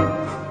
Música